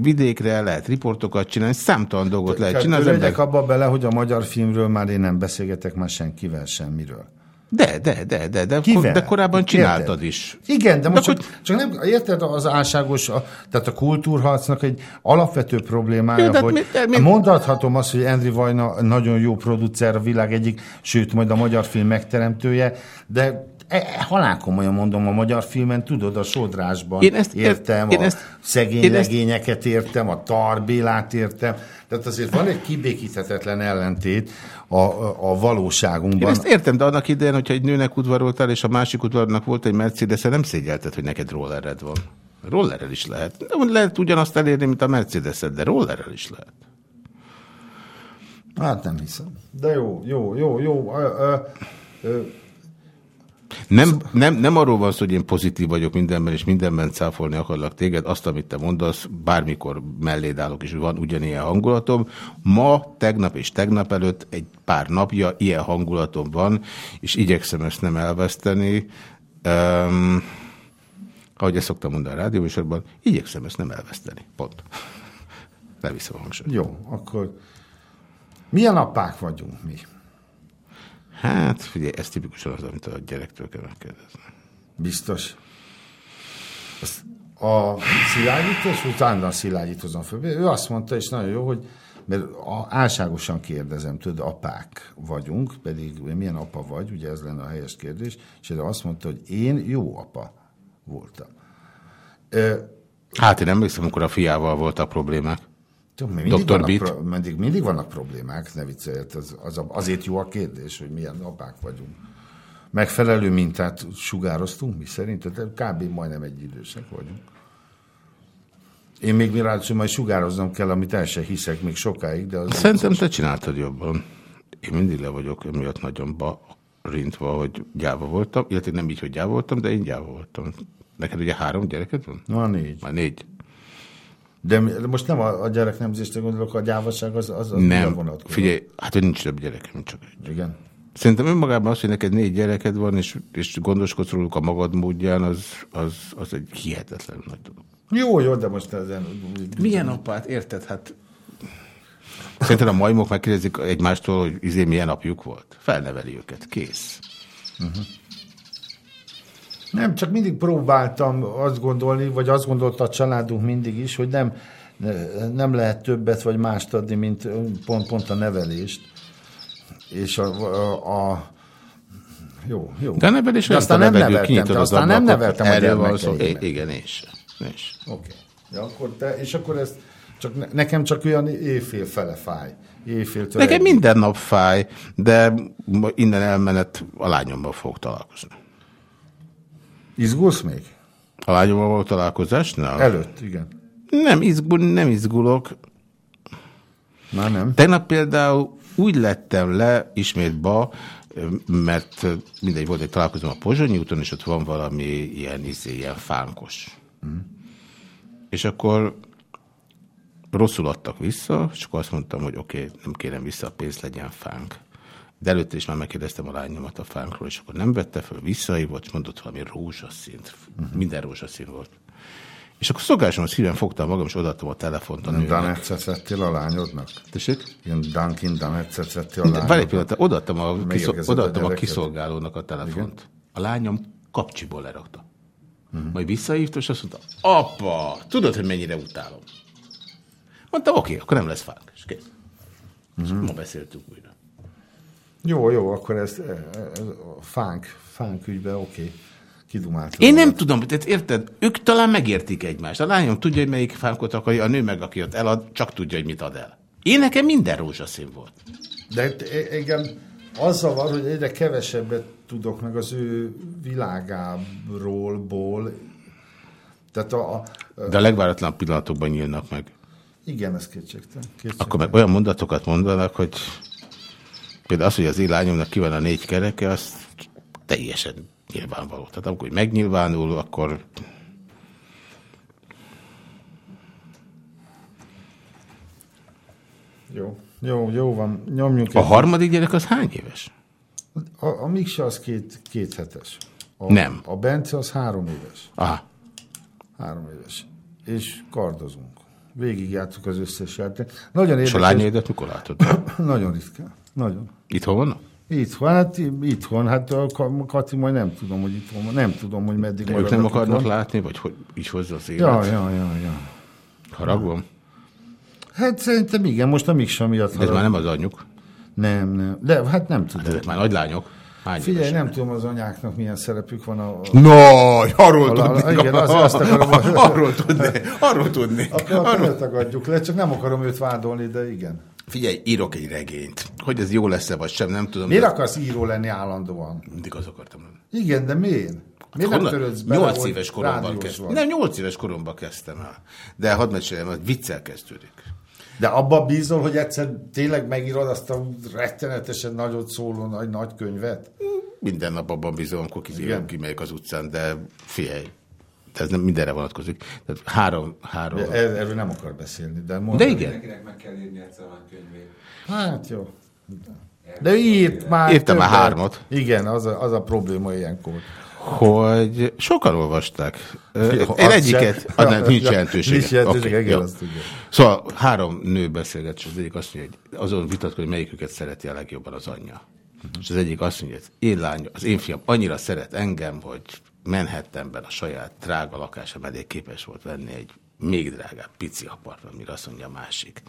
vidékre, lehet riportokat csinálni, számtalan dolgot lehet csinálni. Te, abba bele, hogy a magyar filmről már én nem beszélgetek már senkivel semmiről. De, de, de, de, de, Kivel? de korábban csináltad Érted? is. Igen, de most de csak, csak nem, érted az álságos, a, tehát a kultúrharcnak egy alapvető problémája, Jó, hogy mi, mi, mondhatom azt, hogy Andri Vajna nagyon jó producer, a világ egyik, sőt, majd a magyar film megteremtője, de e, e, halálkomolyan mondom, a magyar filmen, tudod, a sodrásban én ezt, értem, én a ezt, szegény én legényeket ezt... értem, a tarbélát értem, tehát azért van egy kibékíthetetlen ellentét a, a valóságunkban. Én ezt értem, de annak idején, hogyha egy nőnek udvaroltál, és a másik udvarnak volt egy mercedes nem szégyelted, hogy neked rollered van. Rollerrel is lehet. Lehet ugyanazt elérni, mint a mercedes de rollerrel is lehet. Hát nem hiszem. De jó, jó, jó, jó. Ö, ö, ö, nem, nem, nem arról van szó, hogy én pozitív vagyok mindenben, és mindenben cáfolni akarlak téged. Azt, amit te mondasz, bármikor melléd állok, és van ugyanilyen hangulatom. Ma, tegnap és tegnap előtt egy pár napja ilyen hangulatom van, és igyekszem ezt nem elveszteni. Um, ahogy ezt szoktam mondani a rádióműsorban, igyekszem ezt nem elveszteni. Pont. Leviszem a hangsúlyt. Jó, akkor milyen apák vagyunk mi? Hát, figyelj, ez tipikusan az, amit a gyerektől kell megkérdezni. Biztos. Azt a szilágyítós, utána a szilágyítózom föl. Ő azt mondta, és nagyon jó, hogy mert a, álságosan kérdezem, tudod, apák vagyunk, pedig milyen apa vagy, ugye ez lenne a helyes kérdés, és erre azt mondta, hogy én jó apa voltam. Hát én emlékszem, amikor a fiával voltak problémák. Mindig Dr. Vannak, mindig, mindig vannak problémák, ne vicceljét, az, az, azért jó a kérdés, hogy milyen apák vagyunk. Megfelelő mintát sugároztunk mi szerint, kb. majdnem egy idősek vagyunk. Én még ráadásul majd sugároznom kell, amit el se hiszek még sokáig, de az Szerintem te csináltad jobban. Én mindig le vagyok emiatt nagyon rintva, hogy gyáva voltam, illetve nem így, hogy gyáva voltam, de én gyáva voltam. Neked ugye három gyereked van? Na, négy. Már négy. De most nem a, a gyereknemzésre gondolok, a gyávaság az, az, az nem. vonatkozó. Figyelj, hát hogy nincs több gyerekem, csak egy. Igen. Szerintem önmagában az, hogy neked négy gyereked van, és, és gondoskodsz róluk a magad módján, az, az, az egy hihetetlen nagy dolog. Jó, jó, de most ezen... Milyen apát, érted? Hát Szerintem a majmok megkérdezik egymástól, hogy izé milyen apjuk volt. Felneveli őket. Kész. Uh mhm. -huh. Nem, csak mindig próbáltam azt gondolni, vagy azt gondolta a családunk mindig is, hogy nem, nem lehet többet vagy mást adni, mint pont, pont a nevelést. És a, a, a jó, jó. De a nevelés De aztán nem neveltem, te aztán nem neveltem a gyermekeimet. Igen, és. és. Oké. Okay. Ja, akkor te, és akkor ez csak ne, nekem csak olyan éjfél fele fáj. Éjféltől Nekem minden nap fáj, de innen elmenet a lányommal fogok találkozni. Izgulsz még? A lányommal való találkozásnál? Előtt, igen. Nem, izgul, nem izgulok. Már nem. Tegnap például úgy lettem le ismét ba, mert mindegy volt egy találkozom a Pozsonyi úton, és ott van valami ilyen, izé, ilyen fánkos. Mm. És akkor rosszul adtak vissza, és akkor azt mondtam, hogy oké, okay, nem kérem vissza a pénzt, legyen fánk. De előtte is már megkérdeztem a lányomat a fánkról, és akkor nem vette fel, visszaívott, mondott valami rózsaszínt. Uh -huh. Minden rózsaszín volt. És akkor szokásom szíven fogtam magam, és odaadtam a telefont a nőnek. Danetszet vettél a lányodnak? Tessék? Ilyen Dunkin Danetszet vettél a lányodnak? Várj egy pillanat, odaadtam a, kiszol, odaadtam a, a kiszolgálónak a telefont. Igen? A lányom kapcsiból lerakta. Uh -huh. Majd visszaívta, és azt mondta, apa, tudod, hogy mennyire utálom. Mondtam, oké, okay, akkor nem lesz fánk. És kész. Uh -huh. Ma beszéltünk újra. Jó, jó, akkor ez, ez fánk, fánk ügyben oké. Okay. Én nem tudom, tehát érted, ők talán megértik egymást. A lányom tudja, hogy melyik fánkot akarja, a nő meg, aki ott elad, csak tudja, hogy mit ad el. Én nekem minden rózsaszín volt. De igen, azzal van, hogy egyre kevesebbet tudok meg az ő világáról, ból. Tehát a, a, De a legváratlanabb pillanatokban nyílnak meg. Igen, ez kétségtelen. Akkor meg olyan mondatokat mondanak, hogy például az, hogy az én lányomnak ki van a négy kereke, az teljesen nyilvánvaló. Tehát amikor megnyilvánul, akkor Jó, jó, jó van, nyomjuk. A egy harmadik gyerek az hány éves? A, a Miksa az két, két hetes. A, Nem. A Bence az három éves. Aha. Három éves. És kardozunk. Végigjátszuk az összes játék. Nagyon érdekes. És a lányaidat mikor látod? (coughs) Nagyon ritkán. Nagyon. Itthon vannak? Itthon, hát itthon, hát a Kati majd nem tudom, hogy itthon van, nem tudom, hogy meddig De ők nem akarnak van. látni, vagy hogy így hozza az élet? Ja, ja, ja, ja. Haragom? Hát szerintem igen, most a Miksa miatt. Ez már nem az anyjuk? Nem, nem. De hát nem tudom. Hát ezek már nagy lányok. Hány Figyelj, nem tudom az anyáknak milyen szerepük van a... No, arról a, tudni. Igen, az, azt akarom. arról tudni. Arról tudni. Akkor, akkor arról... tagadjuk le, csak nem akarom őt vádolni, de igen. Figyelj, írok egy regényt. Hogy ez jó lesz-e, vagy sem, nem tudom. Miért de... akarsz író lenni állandóan? Mindig az akartam lenni. Igen, de miért? Miért nem törődsz bele, 8 éves koromban kezdtem. Nem, 8 éves koromban kezdtem el. De hadd meséljem, hogy viccel kezdődik. De abba bízol, hogy egyszer tényleg megírod azt a rettenetesen nagyot szóló nagy, nagy könyvet? Minden nap abban bízom, amikor kimegyek az utcán, de figyelj, ez nem mindenre vonatkozik. Tehát három, három. De er, erről nem akar beszélni. De, de igen. Mindenkinek meg kell írni egyszer a könyvét. Hát jó. De írt már. Írtam már hármat. Igen, az a, az a probléma ilyenkor. Hogy sokan olvasták. Én egyiket, sem, nem, nincs jelentősége. Nincs jelentősége, okay, igen, azt tudja. Szóval három nő beszélget, és az egyik azt mondja, hogy azon vitatkozik, hogy melyiküket szereti a legjobban az anyja. Uh-huh. És az egyik azt mondja, hogy én lány, az én fiam annyira szeret engem, hogy Manhattanben a saját drága lakása mellé képes volt venni egy még drágább pici apartman, mire azt mondja a másik.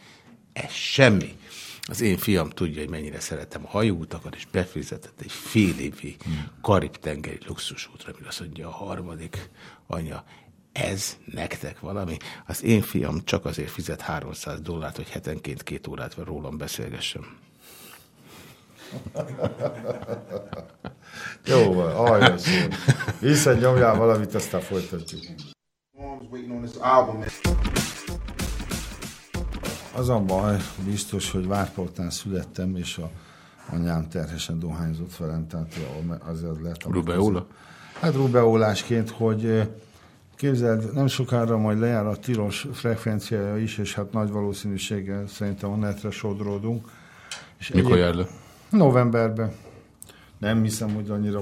Ez semmi. Az én fiam tudja, hogy mennyire szeretem a hajóutakat, és befizetett egy fél évi karib-tengeri luxusútra, mire azt mondja a harmadik anya. Ez nektek valami? Az én fiam csak azért fizet 300 dollárt, hogy hetenként két órát rólam beszélgessem. (laughs) Jó van, aljas Hiszen nyomjál valamit, aztán folytatjuk. Az a baj, biztos, hogy Várpoltán születtem, és a anyám terhesen dohányzott velem, tehát azért lehet... Rubeola? Hát rubeolásként, hogy képzeld, nem sokára majd lejár a tilos frekvenciája is, és hát nagy valószínűséggel szerintem a netre sodródunk. És Mikor jár le? Novemberben. Nem hiszem, hogy annyira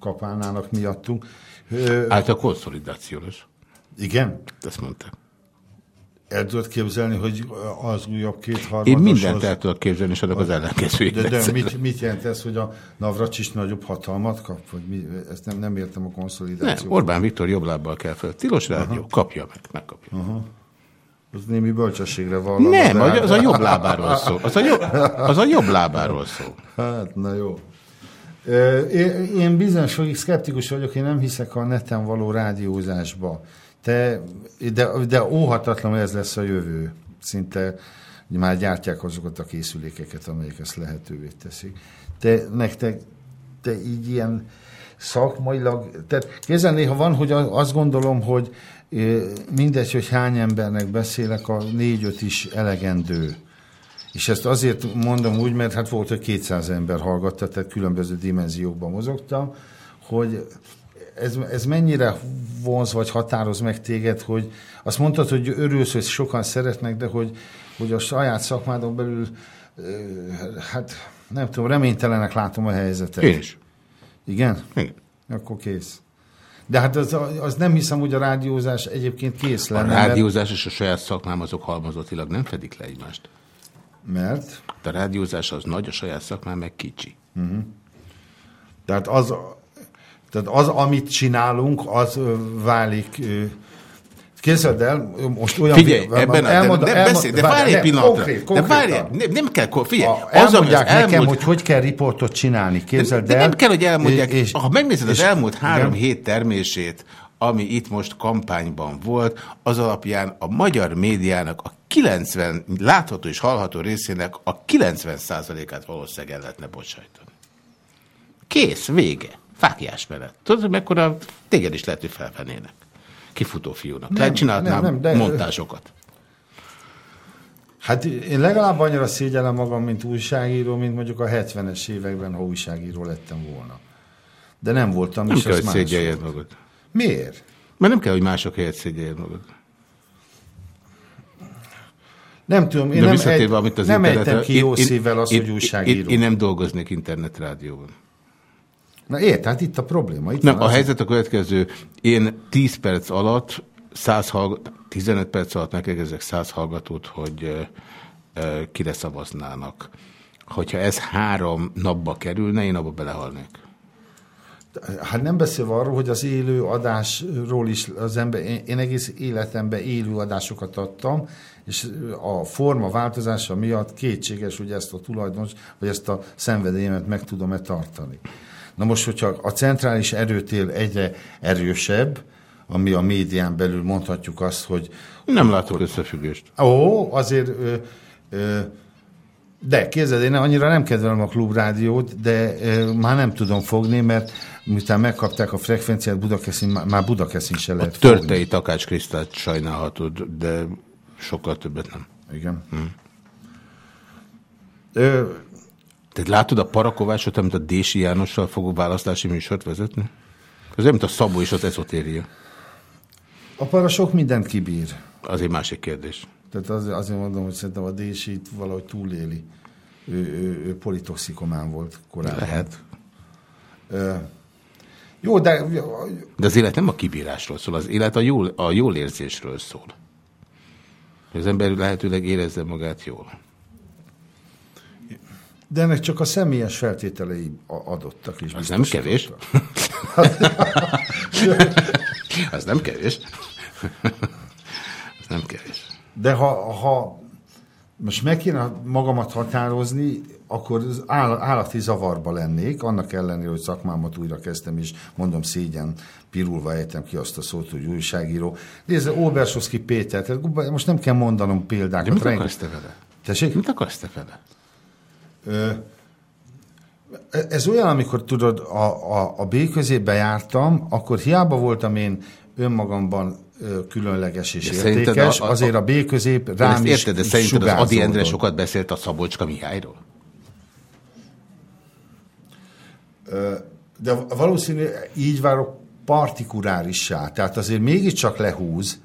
kapálnának miattunk. Hát a konszolidációs. Igen? Ezt mondta. El tudod képzelni, hogy az újabb két harmados... Én mindent el tudok képzelni, és adok az ellenkezőjét. De, de mit, mit jelent ez, hogy a Navracsis nagyobb hatalmat kap? Vagy mi, ezt nem, nem értem a konszolidációt. Nem, Orbán Viktor jobb lábbal kell fel. Tilos rádió, Aha. kapja meg, megkapja. Aha. Az némi bölcsességre van. Nem, az, az a jobb lábáról szól. Az a jobb, az a jobb lábáról szól. Hát, na jó. Én, én bizonyos fogig szkeptikus vagyok, én nem hiszek a neten való rádiózásba. Te, de, de óhatatlan, hogy ez lesz a jövő. Szinte már gyártják azokat a készülékeket, amelyek ezt lehetővé teszik. Te, nektek, te így ilyen szakmailag, tehát kézzel néha van, hogy azt gondolom, hogy mindegy, hogy hány embernek beszélek, a négy-öt is elegendő. És ezt azért mondom úgy, mert hát volt, hogy 200 ember hallgatta, tehát különböző dimenziókban mozogtam, hogy ez, ez mennyire vonz vagy határoz meg téged, hogy azt mondtad, hogy örülsz, hogy sokan szeretnek, de hogy, hogy a saját szakmádon belül, hát nem tudom, reménytelenek látom a helyzetet. Én is. Igen? Igen. Akkor kész. De hát az, az nem hiszem, hogy a rádiózás egyébként kész lenne. A rádiózás mert... és a saját szakmám azok halmozatilag nem fedik le egymást. Mert? A rádiózás az nagy, a saját szakmám meg kicsi. Uh-huh. Tehát az, tehát az, amit csinálunk, az válik Képzeld el, most olyan... Figyelj, ebben elmond, de, de, beszélj, de várj egy pillanatra. Konkrét, de várj, nem, nem kell, figyelj. A, elmondják az, nekem, elmúlt... hogy hogy kell riportot csinálni, képzeld de, de el. nem kell, hogy elmondják. És, ha megnézed és, az elmúlt három igen. hét termését, ami itt most kampányban volt, az alapján a magyar médiának a 90, látható és hallható részének a 90%-át valószínűleg el lehetne bocsájtani. Kész, vége. Fákjás menet. Tudod, hogy mekkora téged is lehet, hogy felvennének kifutó fiúnak. Nem, csinálnám nem, nem, de... montásokat. Hát én legalább annyira szégyellem magam, mint újságíró, mint mondjuk a 70-es években, ha újságíró lettem volna. De nem voltam. Nem kell, hogy szégyeljed magad. Miért? Mert nem kell, hogy mások helyett szégyeljed magad. Nem tudom, én De nem, egy, amit az nem ejtem ki jó szívvel azt, én, hogy újságíró. Én, én nem dolgoznék internetrádióban. Na ért, hát itt a probléma. Itt nem, a helyzet a következő. Én 10 perc alatt 100 hallgat, 15 perc alatt megkérdezek 100 hallgatót, hogy uh, kire szavaznának. Hogyha ez három napba kerülne, én abba belehalnék. Hát nem beszélve arról, hogy az élő adásról is az ember, én egész életemben élő adásokat adtam, és a forma változása miatt kétséges, hogy ezt a tulajdonos, vagy ezt a szenvedélyemet meg tudom-e tartani. Na most, hogyha a centrális erőtél egyre erősebb, ami a médián belül mondhatjuk azt, hogy... Nem látok akkor, összefüggést. Ó, azért... Ö, ö, de képzeld, én annyira nem kedvelem a klubrádiót, de ö, már nem tudom fogni, mert miután megkapták a frekvenciát Budakeszin, már Budakeszin se lehet A törtei fogni. Takács Krisztát sajnálhatod, de sokkal többet nem. Igen. Hm. Ö, tehát látod a parakovásot, amit a Dési Jánossal fogok választási műsort vezetni? Ez olyan, mint a Szabó és az ezotéria. A para sok mindent kibír. Az egy másik kérdés. Tehát az, azért mondom, hogy szerintem a Dési valahogy túléli. Ő, ő, ő politoxikomán volt korábban. Lehet. Ö, jó, de... De az élet nem a kibírásról szól, az élet a jól, a jól érzésről szól. Az ember lehetőleg érezze magát jól. De ennek csak a személyes feltételei adottak is. Az nem kevés. (laughs) Az nem kevés. Az nem kevés. De ha, ha most meg kéne magamat határozni, akkor állati zavarba lennék, annak ellenére, hogy szakmámat újra kezdtem, és mondom szégyen, pirulva ejtem ki azt a szót, hogy újságíró. Nézd, Obersoszki Péter, most nem kell mondanom példákat. De mit akarsz te vele? Tessék? Mit akarsz te vele? Ez olyan, amikor tudod, a, a, a B közébe jártam, akkor hiába voltam én önmagamban különleges és de értékes, a, a, azért a B közép rám is érted, de szerinted az Adi Endre sokat beszélt a Szabolcska Mihályról? De valószínű így várok partikulárissá, tehát azért mégiscsak lehúz. De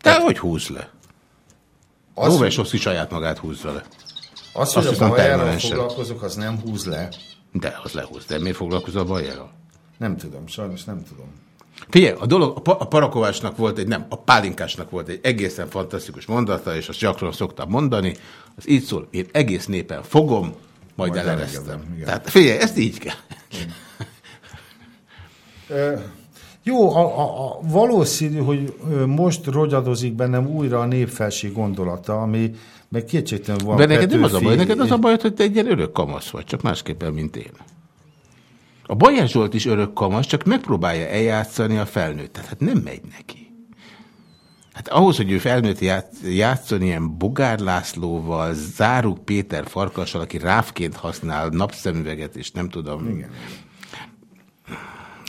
tehát, hogy húz le? Az, Róves is saját magát húzza le. Az, hogy Azt a bajerral foglalkozok, az nem húz le. De, az lehúz. De miért foglalkozol a bajerral? Nem tudom, sajnos nem tudom. Figyelj, a, dolog, a, pa, a parakovásnak volt egy, nem, a pálinkásnak volt egy egészen fantasztikus mondata, és azt gyakran szoktam mondani, az így szól, én egész népen fogom, majd, majd eleresztem. Tehát figyelj, ezt így kell. Jó, a, a, a, valószínű, hogy most rogyadozik bennem újra a népfelség gondolata, ami meg kétségtelen van. De neked nem az a baj, neked az a baj, hogy te egy ilyen örök kamasz vagy, csak másképpen, mint én. A Bajás Zsolt is örök kamasz, csak megpróbálja eljátszani a felnőttet. Hát nem megy neki. Hát ahhoz, hogy ő felnőtt játszani ilyen Bogár Lászlóval, Záruk Péter Farkassal, aki rávként használ napszemüveget, és nem tudom, Igen.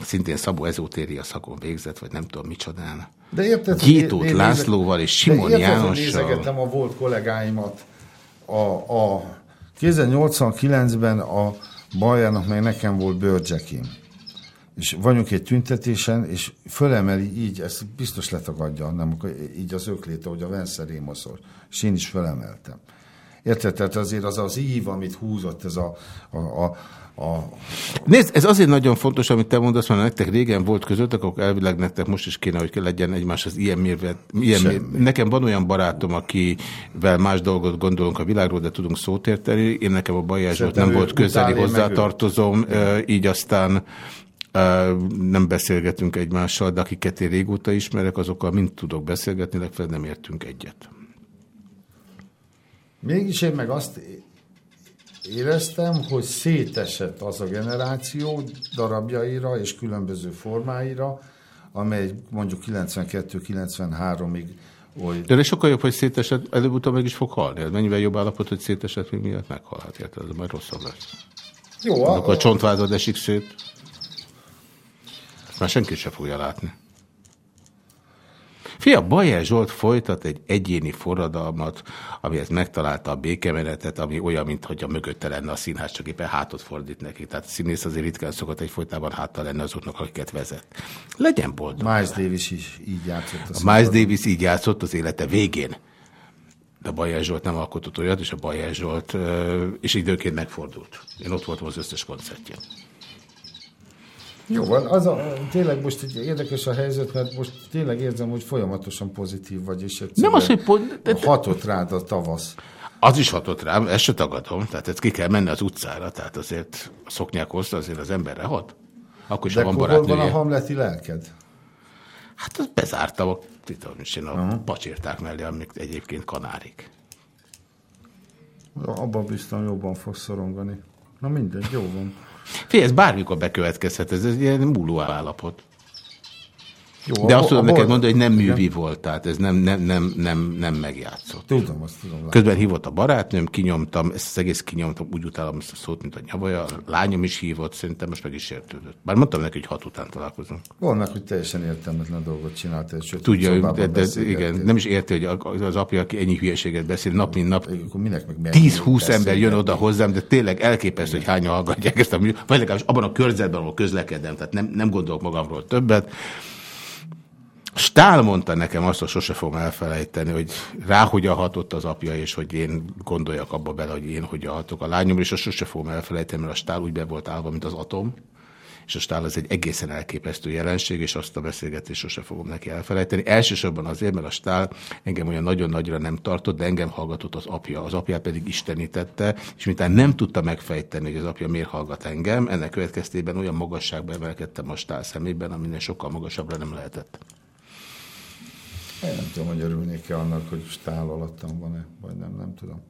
szintén Szabó Ezótéria szakon végzett, vagy nem tudom micsodán. De érted, Gyítót én, Lászlóval és Simon de érted, Jánossal. nézegettem a volt kollégáimat. A, a 2089-ben a Bajának meg nekem volt bőrcsekim és vagyunk egy tüntetésen, és fölemeli így, ezt biztos letagadja, nem, így az ökléte, hogy a Venszerémoszor, és én is fölemeltem. Érted? Tehát azért az az ív, amit húzott ez a, a, a a... Nézd, ez azért nagyon fontos, amit te mondasz, mert nektek régen volt között, akkor elvileg nektek most is kéne, hogy legyen egymás az ilyen mérvet. Ilyen mér... Nekem van olyan barátom, akivel más dolgot gondolunk a világról, de tudunk szót érteni. Én nekem a Bajás nem volt közeli hozzátartozom, így aztán nem beszélgetünk egymással, de akiket én régóta ismerek, azokkal mind tudok beszélgetni, legfeljebb nem értünk egyet. Mégis én meg azt éreztem, hogy szétesett az a generáció darabjaira és különböző formáira, amely mondjuk 92-93-ig hogy... De sokkal jobb, hogy szétesett, előbb-utóbb meg is fog halni. Ez mennyivel jobb állapot, hogy szétesett, még miatt meghalhat, érted? Ez majd rosszabb lesz. Jó, a, a csontvázad esik szét. Már senki se fogja látni. Fia, Bajer Zsolt folytat egy egyéni forradalmat, amihez megtalálta a békemenetet, ami olyan, mintha mögötte lenne a színház, csak éppen hátot fordít neki. Tehát a színész azért ritkán szokott egyfolytában háttal lenne azoknak, akiket vezet. Legyen boldog. Miles Davis is így játszott. A, a Miles Davis így játszott az élete végén. De Bajer Zsolt nem alkotott olyat, és a Bajer Zsolt, és időként megfordult. Én ott voltam az összes koncertjén. Jó van, az a, tényleg most egy érdekes a helyzet, mert most tényleg érzem, hogy folyamatosan pozitív vagy, és Nem az, hogy pont... De, de... hatott rád a tavasz. Az is hatott rám, ezt se tagadom, tehát ezt ki kell menni az utcára, tehát azért a szoknyák hozta, azért az emberre hat. Akkor is, de van barátnője. van a hamleti lelked? Hát azt bezártam, a, tudom, és én a uh -huh. pacsírták mellé, amik egyébként kanárik. Abban biztos jobban fog szorongani. Na mindegy, jó van. Fé, ez bármikor bekövetkezhet, ez egy ilyen múló állapot. Jó, De azt tudom neked mondani, hogy nem művi igen. volt, tehát ez nem, nem, nem, nem, nem megjátszott. Tudom, azt tudom. Látom. Közben hívott a barátnőm, kinyomtam, ezt az egész kinyomtam, úgy utálom ezt a szót, mint a nyavaja. A lányom is hívott, szerintem most meg is értődött. Bár mondtam neki, hogy hat után találkozunk. Volna, hogy teljesen értelmetlen dolgot csinált. És Tudja, de, de, igen, nem is érti, hogy az apja, aki ennyi hülyeséget beszél, nap mint nap, minek 10-20 ember jön oda hozzám, de tényleg elképesztő, hogy hányan hallgatják ezt a mű, vagy legalábbis abban a körzetben, ahol közlekedem, tehát nem, nem gondolok magamról többet. Stál mondta nekem azt, hogy sose fogom elfelejteni, hogy rá hogyan hatott az apja, és hogy én gondoljak abba bele, hogy én hogyan hatok a lányom, és azt sose fogom elfelejteni, mert a Stál úgy be volt állva, mint az atom, és a Stál az egy egészen elképesztő jelenség, és azt a beszélgetést sose fogom neki elfelejteni. Elsősorban azért, mert a Stál engem olyan nagyon nagyra nem tartott, de engem hallgatott az apja. Az apját pedig istenítette, és mintán nem tudta megfejteni, hogy az apja miért hallgat engem, ennek következtében olyan magasságba emelkedtem a Stál szemében, aminek sokkal magasabbra nem lehetett. Én nem tudom, hogy örülnék-e annak, hogy stál alattam van-e, vagy nem, nem tudom.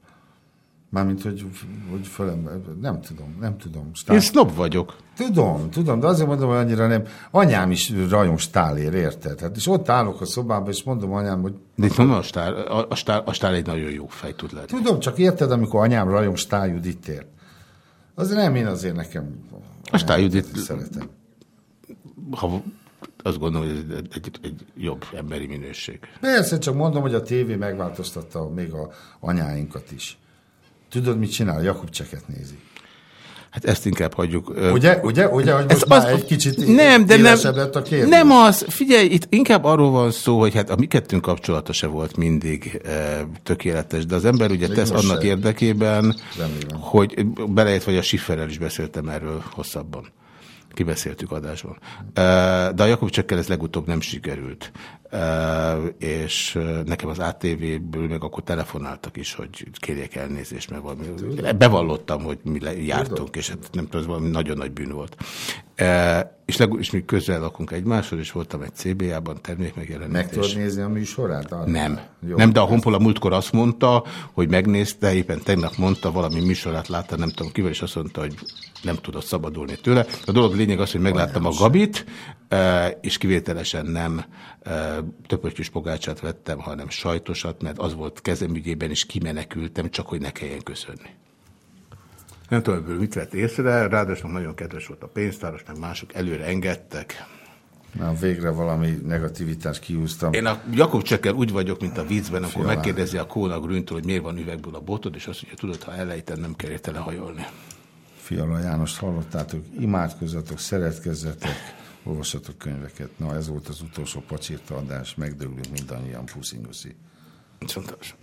Mármint, hogy, hogy fölem, nem tudom, nem tudom. Stál... Én sznob vagyok. Tudom, tudom, de azért mondom, hogy annyira nem. Anyám is rajong stálér, érted? Hát, és ott állok a szobában, és mondom anyám, hogy... De nem a stál, a, stál, a stál egy nagyon jó fej tud lenni. Tudom, csak érted, amikor anyám rajong Stál Juditért. Azért nem, én azért nekem... A Stál Judit... Szeretem. Ha azt gondolom, hogy ez egy, egy jobb emberi minőség. Persze, csak mondom, hogy a tévé megváltoztatta még a anyáinkat is. Tudod, mit csinál? Jakub Cseket nézi. Hát ezt inkább hagyjuk. Ugye, ugye, ugye hogy most az, egy kicsit nem, de nem, lett a kérdés. Nem az, figyelj, itt inkább arról van szó, hogy hát a mi kettőnk kapcsolata se volt mindig e, tökéletes, de az ember ugye Még tesz annak se. érdekében, Remélem. hogy belejött, vagy a Schifferrel is beszéltem erről hosszabban kibeszéltük adásban. De a Jakub Csekkel ez legutóbb nem sikerült. És nekem az ATV-ből meg akkor telefonáltak is, hogy kérjék elnézést, meg valami. Bevallottam, hogy mi jártunk, és hát nem tudom, ez valami nagyon nagy bűn volt. E, és, leg, és mi közel lakunk egymáshoz, és voltam egy CBA-ban termékmegjelenítés. Meg tudod nézni a műsorát? Arra? Nem. Jó, nem, de a Honpola múltkor azt mondta, hogy megnézte, éppen tegnap mondta, valami műsorát látta, nem tudom kivel, és azt mondta, hogy nem tudott szabadulni tőle. A dolog lényeg az, hogy megláttam a Gabit, e, és kivételesen nem e, töpötyös pogácsát vettem, hanem sajtosat, mert az volt kezemügyében, és kimenekültem, csak hogy ne kelljen köszönni. Nem tudom, hogy mit vett észre, ráadásul nagyon kedves volt a pénztáros, meg mások előre engedtek. Na, végre valami negativitást kiúztam. Én a Jakub Csekkel úgy vagyok, mint a vízben, akkor Fialán. megkérdezi a Kóna Grüntől, hogy miért van üvegből a botod, és azt mondja, tudod, ha elejten nem kell érte lehajolni. Fiala János hallottátok, imádkozzatok, szeretkezzetek, olvassatok könyveket. Na, ez volt az utolsó pacsírta adás, megdőlünk mindannyian, puszi-nyuszi. Viszontlátásra.